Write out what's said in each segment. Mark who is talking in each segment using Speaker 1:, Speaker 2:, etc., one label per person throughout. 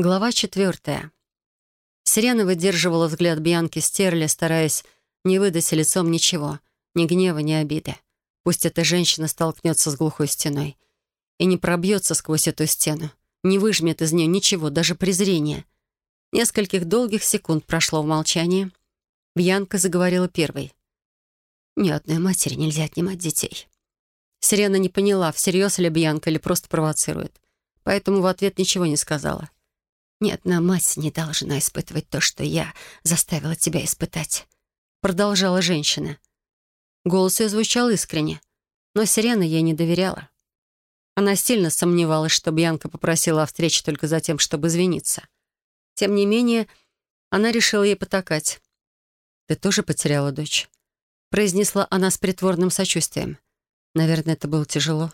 Speaker 1: Глава четвертая. Сирена выдерживала взгляд Бьянки Стерли, стараясь не выдать лицом ничего, ни гнева, ни обиды. Пусть эта женщина столкнется с глухой стеной и не пробьется сквозь эту стену, не выжмет из нее ничего, даже презрения. Нескольких долгих секунд прошло в молчании. Бьянка заговорила первой. «Ни одной матери нельзя отнимать детей». Сирена не поняла, всерьез ли Бьянка или просто провоцирует, поэтому в ответ ничего не сказала. Ни одна мать не должна испытывать то, что я заставила тебя испытать», — продолжала женщина. Голос ее звучал искренне, но Сирена ей не доверяла. Она сильно сомневалась, что Бьянка попросила о встрече только за тем, чтобы извиниться. Тем не менее, она решила ей потакать. «Ты тоже потеряла дочь?» — произнесла она с притворным сочувствием. «Наверное, это было тяжело».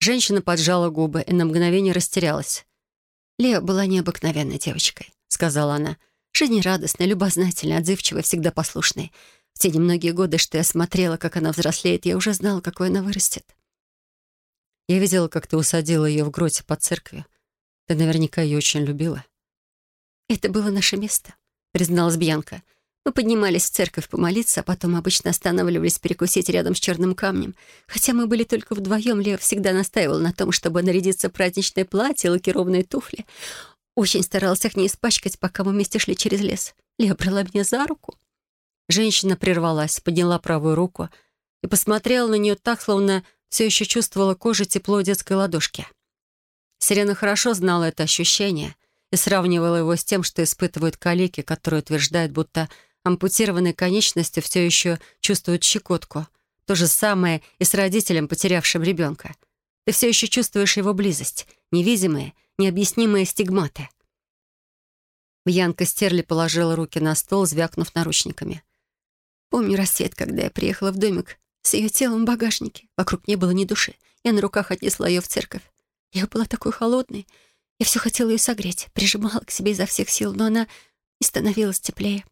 Speaker 1: Женщина поджала губы и на мгновение растерялась. «Лео была необыкновенной девочкой», — сказала она. «Жизнерадостной, любознательной, отзывчивой, всегда послушной. В те немногие годы, что я смотрела, как она взрослеет, я уже знала, какой она вырастет». «Я видела, как ты усадила ее в гроте под церковью. Ты наверняка ее очень любила». «Это было наше место», — призналась Бьянка. «Я мы поднимались в церковь помолиться, а потом обычно останавливались перекусить рядом с черным камнем. Хотя мы были только вдвоем, Лео всегда настаивал на том, чтобы нарядиться в праздничное платье, лакированные туфли. Очень старался их не испачкать, пока мы вместе шли через лес. Лео брала меня за руку. Женщина прервалась, подняла правую руку и посмотрела на нее так, словно все еще чувствовала кожу тепло детской ладошки. Сирена хорошо знала это ощущение и сравнивала его с тем, что испытывают калеки, которые утверждают, будто ампутированной конечностью все еще чувствует щекотку. То же самое и с родителем, потерявшим ребенка. Ты все еще чувствуешь его близость, невидимые, необъяснимые стигматы. Бьянка Стерли положила руки на стол, звякнув наручниками. Помню рассвет, когда я приехала в домик с ее телом в багажнике. Вокруг не было ни души. Я на руках отнесла ее в церковь. Я была такой холодной. Я все хотела ее согреть, прижимала к себе изо всех сил, но она не становилась теплее.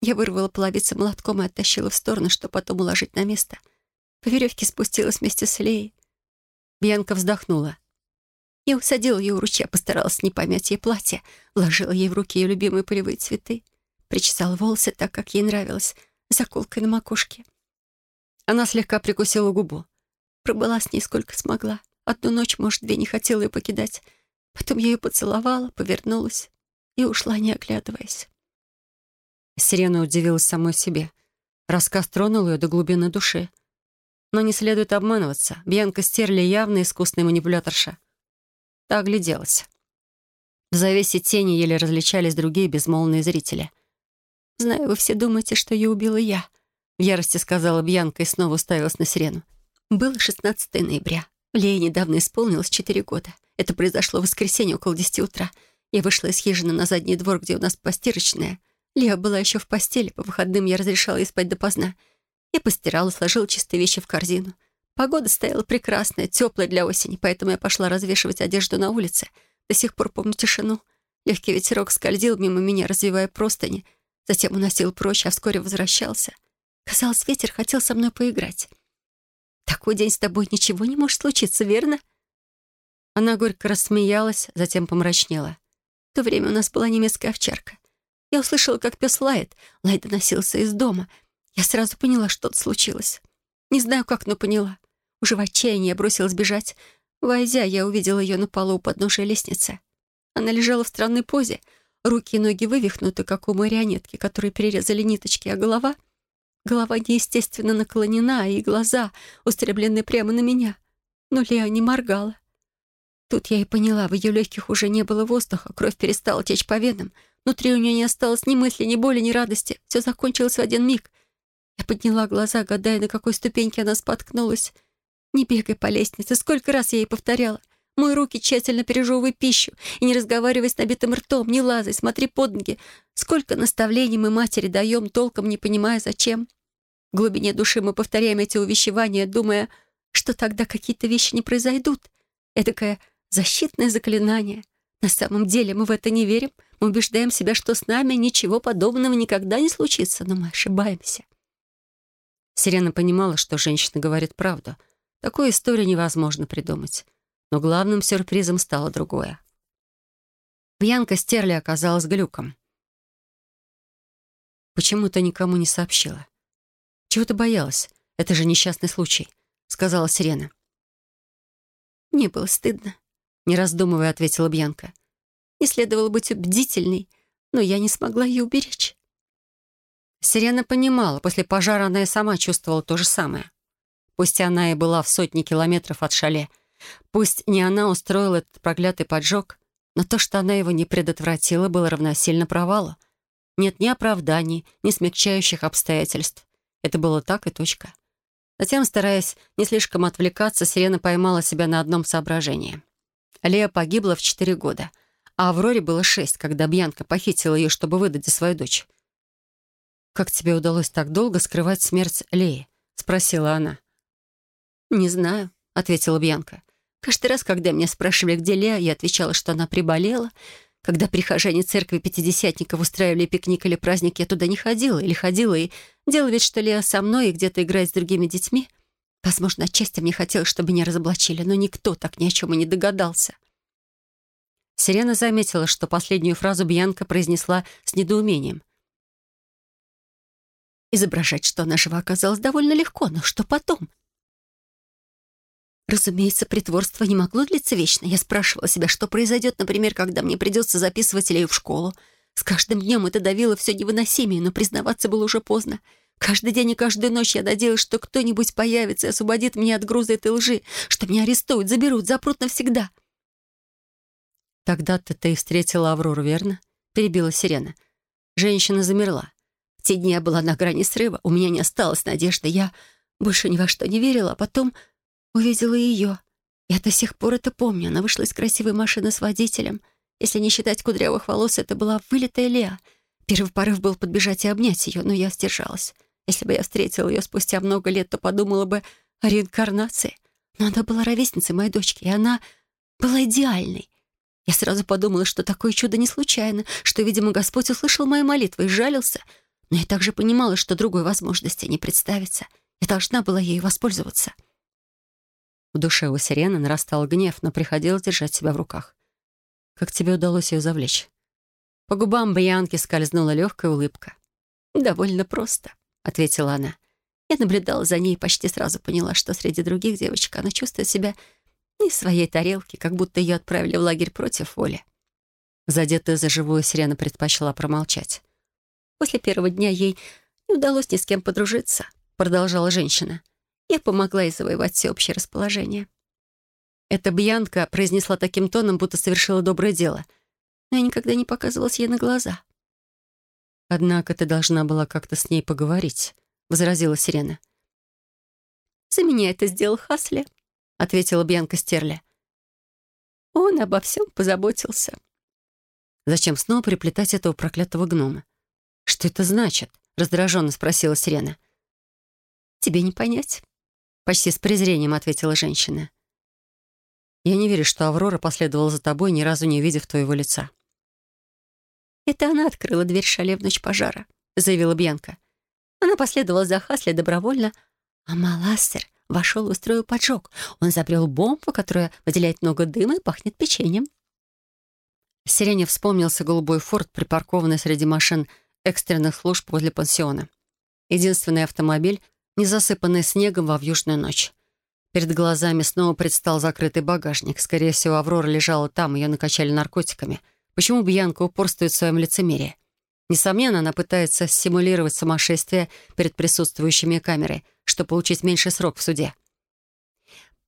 Speaker 1: Я вырвала половицы молотком и оттащила в сторону, чтобы потом уложить на место. По веревке спустилась вместе с Леей. Бьянка вздохнула. Я усадила ее у ручья, постаралась не помять ей платье, вложила ей в руки ее любимые полевые цветы, причесала волосы так, как ей нравилось, заколкой на макушке. Она слегка прикусила губу. Пробыла с ней сколько смогла. Одну ночь, может, две не хотела ее покидать. Потом я ее поцеловала, повернулась и ушла, не оглядываясь. Сирена удивилась самой себе. Рассказ тронул ее до глубины души. Но не следует обманываться. Бьянка Стерли явно искусная манипуляторша. Та огляделась. В завесе тени еле различались другие безмолвные зрители. «Знаю, вы все думаете, что ее убила я», — в ярости сказала Бьянка и снова уставилась на Сирену. «Было 16 ноября. Лее недавно исполнилось 4 года. Это произошло в воскресенье около 10 утра. Я вышла из хижины на задний двор, где у нас постирочная. Леа была еще в постели, по выходным я разрешала ей спать допоздна. Я постирала, сложила чистые вещи в корзину. Погода стояла прекрасная, теплая для осени, поэтому я пошла развешивать одежду на улице. До сих пор помню тишину. Легкий ветерок скользил мимо меня, развивая простыни, затем уносил прочь, а вскоре возвращался. Казалось, ветер хотел со мной поиграть. «Такой день с тобой ничего не может случиться, верно?» Она горько рассмеялась, затем помрачнела. В то время у нас была немецкая овчарка. Я услышала, как пес лает. Лай доносился из дома. Я сразу поняла, что-то случилось. Не знаю, как, но поняла. Уже в отчаянии я бросилась бежать. Войдя, я увидела ее на полу у подножия лестницы. Она лежала в странной позе. Руки и ноги вывихнуты, как у марионетки, которые перерезали ниточки, а голова... Голова неестественно наклонена, и глаза устремлены прямо на меня. Но Леа не моргала. Тут я и поняла, в ее легких уже не было воздуха, кровь перестала течь по венам, Внутри у нее не осталось ни мысли, ни боли, ни радости. Все закончилось в один миг. Я подняла глаза, гадая, на какой ступеньке она споткнулась. «Не бегай по лестнице. Сколько раз я ей повторяла. Мой руки тщательно пережевывай пищу и не разговаривай с набитым ртом, не лазай, смотри под ноги. Сколько наставлений мы матери даем, толком не понимая, зачем. В глубине души мы повторяем эти увещевания, думая, что тогда какие-то вещи не произойдут. Эдакое защитное заклинание. На самом деле мы в это не верим, мы убеждаем себя, что с нами ничего подобного никогда не случится, но мы ошибаемся. Сирена понимала, что женщина говорит правду. Такую историю невозможно придумать. Но главным сюрпризом стало другое. Бьянка Стерли оказалась глюком. «Почему ты никому не сообщила? Чего ты боялась? Это же несчастный случай», — сказала Сирена.
Speaker 2: «Мне было стыдно», — не раздумывая ответила Бьянка. «Не следовало быть бдительной, но я не смогла ее уберечь».
Speaker 1: Сирена понимала, после пожара она и сама чувствовала то же самое. Пусть она и была в сотне километров от шале, пусть не она устроила этот проклятый поджог, но то, что она его не предотвратила, было равносильно провалу. Нет ни оправданий, ни смягчающих обстоятельств. Это было так и точка. Затем, стараясь не слишком отвлекаться, Сирена поймала себя на одном соображении. Лея погибла в четыре года, а Авроре было шесть, когда Бьянка похитила ее, чтобы выдать за свою дочь. «Как тебе удалось так долго скрывать смерть Леи?» — спросила она.
Speaker 2: «Не знаю», — ответила Бьянка. «Каждый раз, когда меня спрашивали, где Лея, я отвечала, что она приболела. Когда прихожане церкви пятидесятников устраивали пикник или праздник, я туда не ходила. Или ходила и делала вид, что Лея со мной и где-то играет с другими детьми. Возможно, отчасти мне хотелось, чтобы меня разоблачили, но никто так ни о чем и не догадался».
Speaker 1: Сирена заметила, что последнюю фразу Бьянка произнесла с недоумением.
Speaker 2: Изображать, что она жива, оказалось довольно легко, но что потом? Разумеется, притворство не могло длиться вечно. Я спрашивала себя, что произойдет, например, когда мне придется записывать Илею в школу. С каждым днем это давило все невыносимее, но признаваться было уже поздно. Каждый день и каждую ночь я надеялась, что кто-нибудь появится и освободит меня от груза этой лжи, что меня арестуют, заберут, запрут навсегда.
Speaker 1: «Тогда-то ты встретила Аврору, верно?» — перебила Сирена. Женщина замерла.
Speaker 2: В те дни я была на грани срыва, у меня не осталось надежды, я больше ни во что не верила, а потом Увидела ее. Я до сих пор это помню. Она вышла из красивой машины с водителем. Если не считать кудрявых волос, это была вылитая Леа. Первый порыв был подбежать и обнять ее, но я сдержалась. Если бы я встретила ее спустя много лет, то подумала бы о реинкарнации. Но она была ровесницей моей дочки, и она была идеальной. Я сразу подумала, что такое чудо не случайно, что, видимо, Господь услышал мои молитвы и жалился. Но я также понимала, что другой возможности не представится. Я должна была ею воспользоваться.
Speaker 1: В душе у Сирены нарастал гнев, но приходилось держать себя в руках. «Как тебе удалось ее завлечь?» По губам Бьянки скользнула легкая улыбка.
Speaker 2: «Довольно просто», — ответила она. Я наблюдала за ней и почти сразу поняла, что среди других девочек она чувствует себя не в своей тарелке, как будто ее отправили в лагерь против воли.
Speaker 1: Задетая за живую Сирена предпочла промолчать.
Speaker 2: «После первого дня ей не удалось ни с кем подружиться», — продолжала женщина. Я помогла ей завоевать всеобщее расположение.
Speaker 1: Эта Бьянка произнесла таким тоном, будто совершила доброе дело.
Speaker 2: Но я никогда не показывалась ей на глаза.
Speaker 1: «Однако ты должна была как-то с ней поговорить», — возразила Сирена.
Speaker 2: «За меня это сделал Хасли», — ответила Бьянка Стерля. «Он обо всем позаботился».
Speaker 1: «Зачем снова приплетать этого проклятого гнома?» «Что это значит?» — раздраженно спросила Сирена.
Speaker 2: «Тебе не понять»,
Speaker 1: Почти с презрением ответила женщина. «Я не верю, что Аврора последовала за тобой, ни разу не увидев твоего лица».
Speaker 2: «Это она открыла дверь шале в ночь пожара», — заявила Бьянка. Она последовала за Хасли добровольно, а Маластер вошел и устроил поджог. Он забрел бомбу, которая выделяет много дыма и пахнет печеньем.
Speaker 1: Сирене вспомнился голубой форт, припаркованный среди машин экстренных служб возле пансиона. Единственный автомобиль, не засыпанный снегом во вьюжную ночь. Перед глазами снова предстал закрытый багажник. Скорее всего, Аврора лежала там, ее накачали наркотиками. Почему Бьянка упорствует в своем лицемерии? Несомненно, она пытается симулировать сумасшествие перед присутствующими камерой, чтобы получить меньший срок в суде.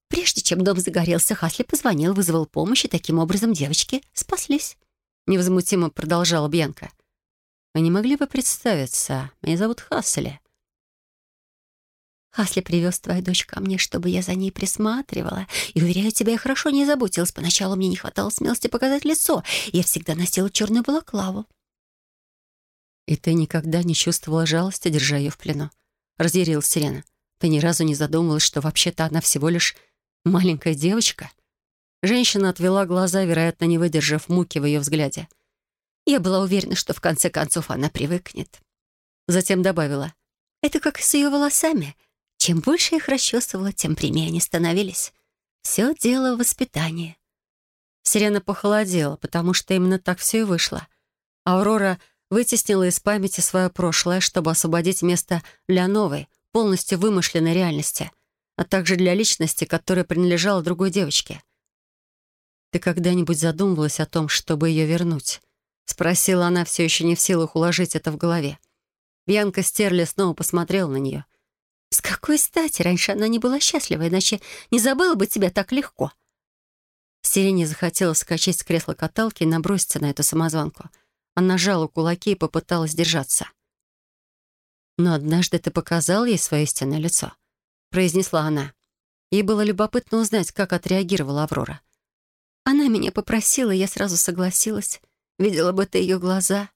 Speaker 2: Прежде чем дом загорелся, Хасли позвонил, вызвал помощь, и таким образом девочки спаслись.
Speaker 1: Невозмутимо продолжала Бьянка. «Вы не могли бы представиться? Меня зовут Хасли.
Speaker 2: Хасли привез твою дочь ко мне, чтобы я за ней присматривала. И, уверяю тебя, я хорошо не заботилась. Поначалу мне не хватало смелости показать лицо. Я всегда носила черную балаклаву.
Speaker 1: «И ты никогда не чувствовала жалости, держа ее в плену?» — разъярилась Сирена. «Ты ни разу не задумывалась, что вообще-то она всего лишь маленькая девочка?» Женщина отвела глаза, вероятно, не выдержав муки в ее взгляде.
Speaker 2: Я была уверена, что в конце концов она привыкнет. Затем добавила. «Это как с ее волосами. Чем больше их расчесывала, тем прямее они становились. Все дело в воспитании.
Speaker 1: Сирена похолодела, потому что именно так все и вышло. Аврора вытеснила из памяти свое прошлое, чтобы освободить место для новой, полностью вымышленной реальности, а также для личности, которая принадлежала другой девочке. «Ты когда-нибудь задумывалась о том, чтобы ее вернуть?» — спросила она, все еще не в силах уложить это в голове. Бьянка Стерли снова посмотрела на нее.
Speaker 2: «С какой стати? Раньше она не была счастлива, иначе не забыла бы тебя так легко».
Speaker 1: Сирене захотелось скачать с кресла каталки и наброситься на эту самозванку. Она сжала кулаки и попыталась держаться. «Но однажды ты показал ей свое истинное лицо», — произнесла она. Ей было любопытно узнать, как отреагировала Аврора.
Speaker 2: «Она меня попросила, я сразу согласилась. Видела бы ты ее глаза».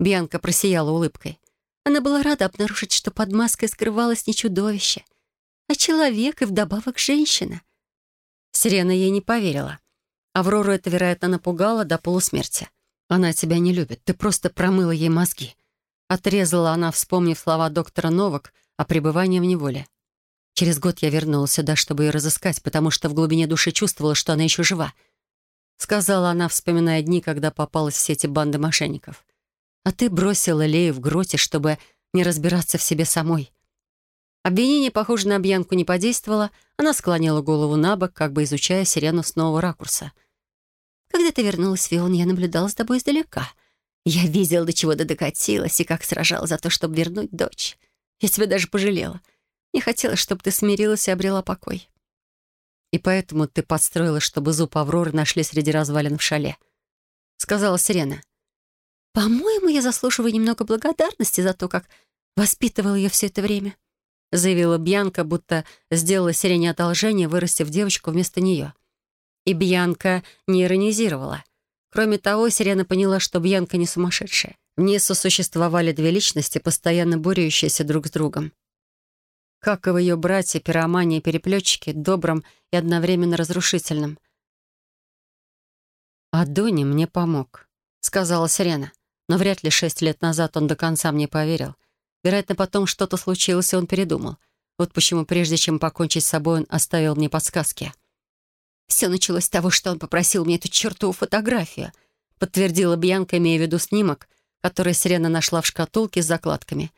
Speaker 1: Бьянка просияла улыбкой.
Speaker 2: Она была рада обнаружить, что под маской скрывалось не чудовище, а человек и вдобавок женщина.
Speaker 1: Сирена ей не поверила. Аврору это, вероятно, напугало до полусмерти. «Она тебя не любит, ты просто промыла ей мозги». Отрезала она, вспомнив слова доктора Новак о пребывании в неволе. Через год я вернулась сюда, чтобы ее разыскать, потому что в глубине души чувствовала, что она еще жива. Сказала она, вспоминая дни, когда попалась в сети банды мошенников. А ты бросила Лею в гроте, чтобы не разбираться в себе самой. Обвинение, похоже, на Бьянку не подействовало. Она склонила голову на бок, как бы изучая сирену с нового ракурса —
Speaker 2: когда ты вернулась, Вион, я наблюдала с тобой издалека. Я видела, до чего ты докатилась и как сражалась за то, чтобы вернуть дочь. Я тебя даже пожалела. Не хотела, чтобы ты смирилась и обрела покой.
Speaker 1: И поэтому ты подстроила, чтобы зуб Авроры нашли среди развалин в шале. Сказала Сирена.
Speaker 2: «По-моему, я заслуживаю немного благодарности за то, как воспитывала ее все это время», заявила Бьянка, будто сделала Сирене одолжение, вырастив девочку вместо нее. И Бьянка не иронизировала. Кроме того, Сирена поняла, что Бьянка не сумасшедшая. В ней сосуществовали две личности, постоянно борющиеся друг с другом. Как и в ее братья, пиромане и переплетчики, добрым и одновременно разрушительным. «А Дони мне помог», — сказала Сирена. Но вряд ли шесть лет назад он до конца мне поверил. Вероятно, потом что-то случилось, и он передумал. Вот почему, прежде чем покончить с собой, он оставил мне подсказки. Все началось с того, что он попросил мне эту чертову фотографию, подтвердила Бьянка, имея в виду снимок, который Сирена нашла в шкатулке с закладками.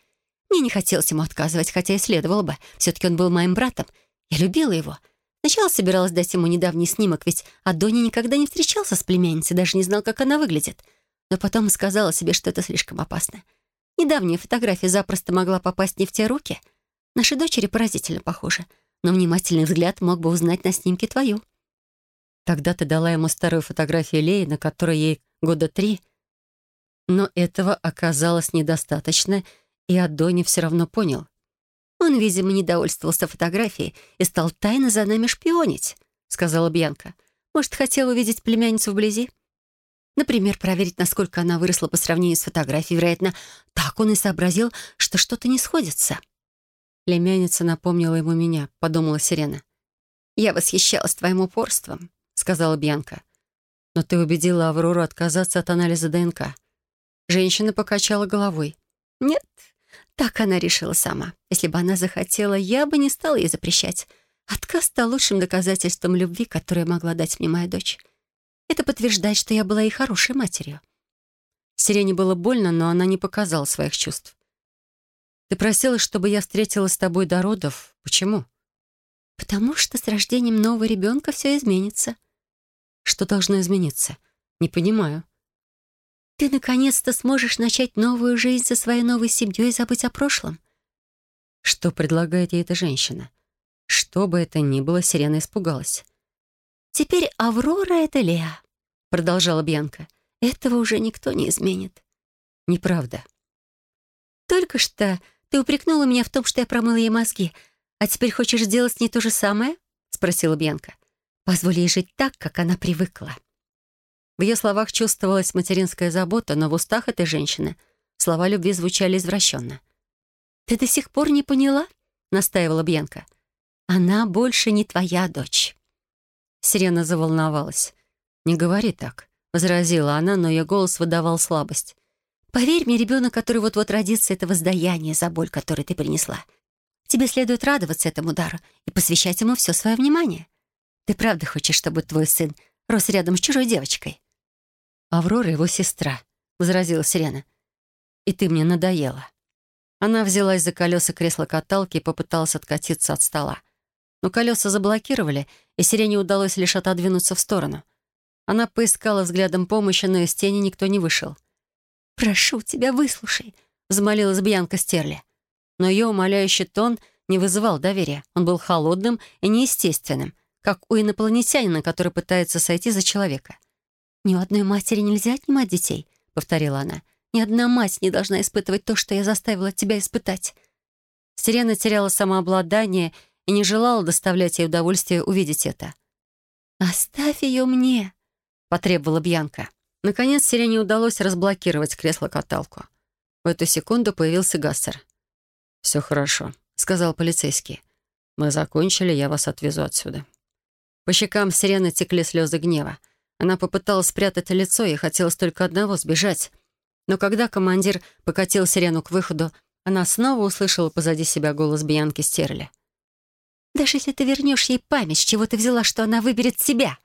Speaker 2: Мне не хотелось ему отказывать, хотя и следовало бы. Все-таки он был моим братом. Я любила его. Сначала собиралась дать ему недавний снимок, ведь Адони никогда не встречался с племянницей, даже не знал, как она выглядит. Но потом сказала себе, что это слишком опасно. Недавняя фотография запросто могла попасть не в те руки. Наши дочери поразительно похожи, но внимательный взгляд мог бы узнать на снимке твою.
Speaker 1: Тогда ты дала ему старую фотографию Леи, на которой ей года три. Но этого оказалось недостаточно, и Адони все равно понял.
Speaker 2: «Он, видимо, недовольствовался фотографией и стал тайно за нами шпионить», — сказала Бьянка. «Может, хотел увидеть племянницу вблизи? Например, проверить, насколько она выросла по сравнению с фотографией. Вероятно, так он и сообразил, что что-то не сходится».
Speaker 1: Племянница напомнила ему меня, подумала Сирена.
Speaker 2: «Я восхищалась твоим упорством»,
Speaker 1: сказала Бьянка. «Но ты убедила Аврору отказаться от анализа ДНК». Женщина покачала головой.
Speaker 2: «Нет, так она решила сама. Если бы она захотела, я бы не стала ей запрещать. Отказ стал лучшим доказательством любви, которое могла дать мне моя дочь. Это подтверждает, что я была и хорошей матерью».
Speaker 1: Сирене было больно, но она не показала своих чувств. «Ты просила, чтобы я встретилась с тобой до родов. Почему?»
Speaker 2: «Потому что с рождением нового ребенка все изменится».
Speaker 1: Что должно измениться? Не понимаю.
Speaker 2: Ты наконец-то сможешь начать новую жизнь со своей новой семьей и забыть о прошлом.
Speaker 1: Что предлагает ей эта женщина? Что бы это ни было, Сирена испугалась.
Speaker 2: «Теперь Аврора — это Леа», — продолжала Бьянка. «Этого уже никто не изменит».
Speaker 1: «Неправда».
Speaker 2: «Только что ты упрекнула меня в том, что я промыла ей мозги, а теперь хочешь сделать с ней то же самое?» — спросила Бьянка. Позволь ей жить так, как она привыкла».
Speaker 1: В ее словах чувствовалась материнская забота, но в устах этой женщины слова любви звучали извращенно.
Speaker 2: «Ты до сих пор не поняла?» — настаивала Бьянка. «Она больше не твоя дочь».
Speaker 1: Сирена заволновалась. «Не говори так», — возразила она, но ее голос выдавал слабость.
Speaker 2: «Поверь мне, ребенок, который вот-вот родится, это воздаяние за боль, которую ты принесла. Тебе следует радоваться этому дару и посвящать ему все свое внимание. Ты правда хочешь, чтобы твой сын рос рядом с чужой девочкой».
Speaker 1: «Аврора его сестра», — возразила Сирена. «И ты мне надоела». Она взялась за колеса кресла-каталки и попыталась откатиться от стола. Но колеса заблокировали, и Сирене удалось лишь отодвинуться в сторону. Она поискала взглядом помощи, но из тени никто не вышел.
Speaker 2: «Прошу тебя, выслушай», — взмолилась Бьянка Стерли.
Speaker 1: Но ее умоляющий тон не вызывал доверия. Он был холодным и неестественным, как у инопланетянина, который пытается сойти за человека.
Speaker 2: «Ни у одной матери нельзя отнимать детей», — повторила она. «Ни одна мать не должна испытывать то, что я заставила тебя испытать».
Speaker 1: Сирена теряла самообладание и не желала доставлять ей удовольствие увидеть это.
Speaker 2: «Оставь ее мне», — потребовала Бьянка.
Speaker 1: Наконец Сирене удалось разблокировать кресло-каталку. В эту секунду появился Гассер. «Все хорошо», — сказал полицейский. «Мы закончили, я вас отвезу отсюда». По щекам Сирены текли слезы гнева. Она попыталась спрятать лицо и хотелось только одного — сбежать. Но когда командир покатил Сирену к выходу, она снова услышала позади себя голос Бьянки Стерли.
Speaker 2: «Даже если ты вернешь ей память, с чего ты взяла, что она выберет себя?»